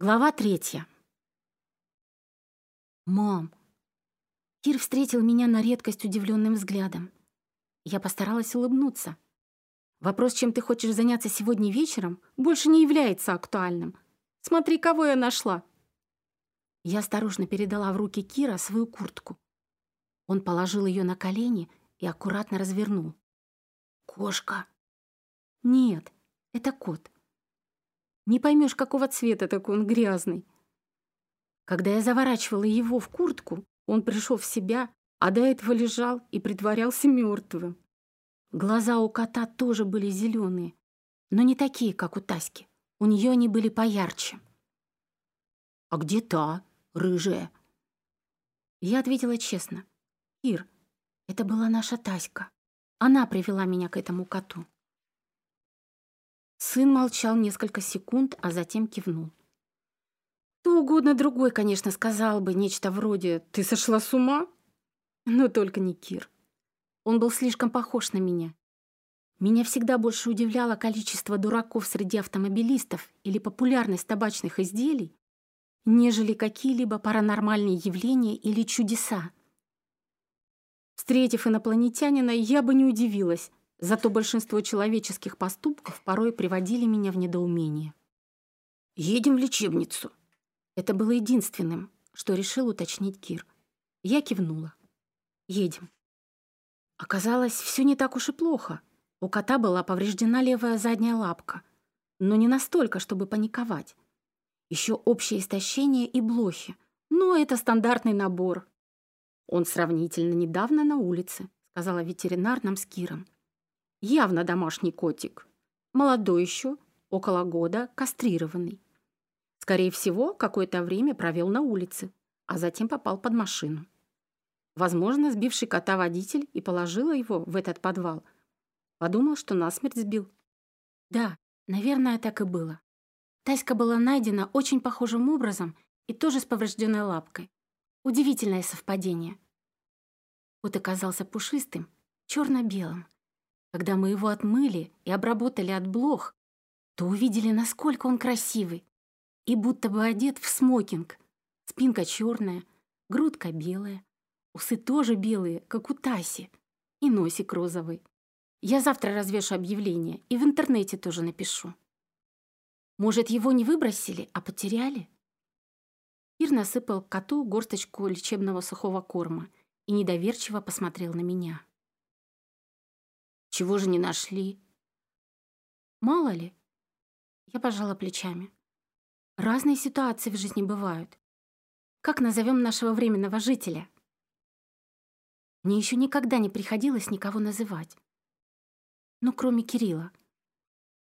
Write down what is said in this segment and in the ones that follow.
Глава третья. «Мам!» Кир встретил меня на редкость удивленным взглядом. Я постаралась улыбнуться. Вопрос, чем ты хочешь заняться сегодня вечером, больше не является актуальным. Смотри, кого я нашла. Я осторожно передала в руки Кира свою куртку. Он положил ее на колени и аккуратно развернул. «Кошка!» «Нет, это кот. Не поймешь, какого цвета такой он грязный. Когда я заворачивала его в куртку, он пришел в себя, а до этого лежал и притворялся мертвым. Глаза у кота тоже были зеленые, но не такие, как у Таськи. У нее они были поярче. «А где та, рыжая?» Я ответила честно. «Ир, это была наша Таська. Она привела меня к этому коту». Сын молчал несколько секунд, а затем кивнул. Кто угодно другой, конечно, сказал бы нечто вроде «Ты сошла с ума?» Но только не Кир. Он был слишком похож на меня. Меня всегда больше удивляло количество дураков среди автомобилистов или популярность табачных изделий, нежели какие-либо паранормальные явления или чудеса. Встретив инопланетянина, я бы не удивилась, Зато большинство человеческих поступков порой приводили меня в недоумение. «Едем в лечебницу». Это было единственным, что решил уточнить Кир. Я кивнула. «Едем». Оказалось, все не так уж и плохо. У кота была повреждена левая задняя лапка, но не настолько, чтобы паниковать. Еще общее истощение и блохи, но это стандартный набор. Он сравнительно недавно на улице, сказала ветеринар нам с Киром. Явно домашний котик. Молодой еще, около года, кастрированный. Скорее всего, какое-то время провел на улице, а затем попал под машину. Возможно, сбивший кота водитель и положила его в этот подвал. Подумал, что насмерть сбил. Да, наверное, так и было. Таська была найдена очень похожим образом и тоже с поврежденной лапкой. Удивительное совпадение. Кот оказался пушистым, черно-белым, когда мы его отмыли и обработали от блох, то увидели, насколько он красивый. И будто бы одет в смокинг. Спинка черная, грудка белая, усы тоже белые, как у Таси, и носик розовый. Я завтра развешу объявление и в интернете тоже напишу. Может, его не выбросили, а потеряли? Ир насыпал коту горсточку лечебного сухого корма и недоверчиво посмотрел на меня. Чего же не нашли? Мало ли. Я пожала плечами. Разные ситуации в жизни бывают. Как назовем нашего временного жителя? Мне еще никогда не приходилось никого называть. Ну, кроме Кирилла.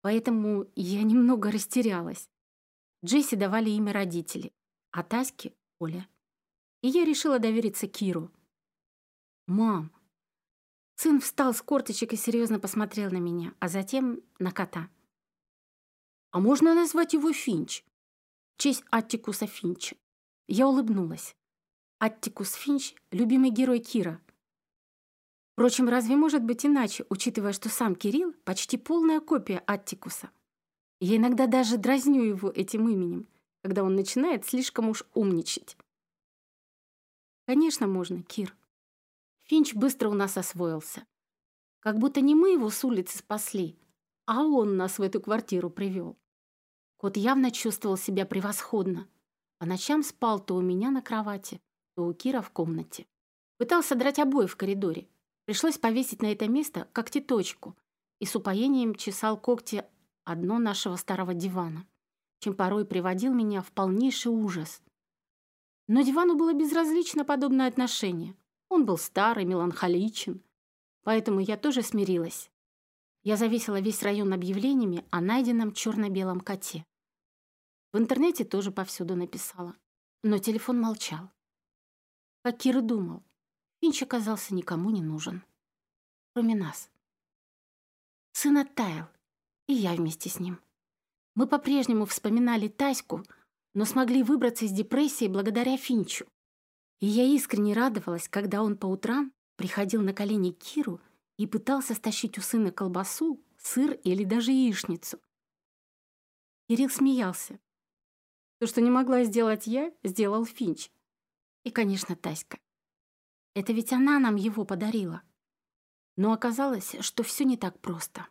Поэтому я немного растерялась. Джесси давали имя родители, а Таське — Оля. И я решила довериться Киру. «Мам, Сын встал с корточек и серьезно посмотрел на меня, а затем на кота. «А можно назвать его Финч?» В честь Аттикуса Финча. Я улыбнулась. Аттикус Финч — любимый герой Кира. Впрочем, разве может быть иначе, учитывая, что сам Кирилл — почти полная копия Аттикуса? Я иногда даже дразню его этим именем, когда он начинает слишком уж умничать. Конечно, можно, Кир. Финч быстро у нас освоился. Как будто не мы его с улицы спасли, а он нас в эту квартиру привел. Кот явно чувствовал себя превосходно. По ночам спал то у меня на кровати, то у Кира в комнате. Пытался драть обои в коридоре. Пришлось повесить на это место когтеточку и с упоением чесал когти одно нашего старого дивана, чем порой приводил меня в полнейший ужас. Но дивану было безразлично подобное отношение. Он был старый, меланхоличен, поэтому я тоже смирилась. Я завесила весь район объявлениями о найденном черно-белом коте. В интернете тоже повсюду написала, но телефон молчал. Как Кир думал, Финч оказался никому не нужен, кроме нас. Сын оттаял, и я вместе с ним. Мы по-прежнему вспоминали Таську, но смогли выбраться из депрессии благодаря Финчу. И я искренне радовалась, когда он по утрам приходил на колени к Киру и пытался стащить у сына колбасу, сыр или даже яичницу. Кирилл смеялся. То, что не могла сделать я, сделал Финч. И, конечно, Таська. Это ведь она нам его подарила. Но оказалось, что все не так просто.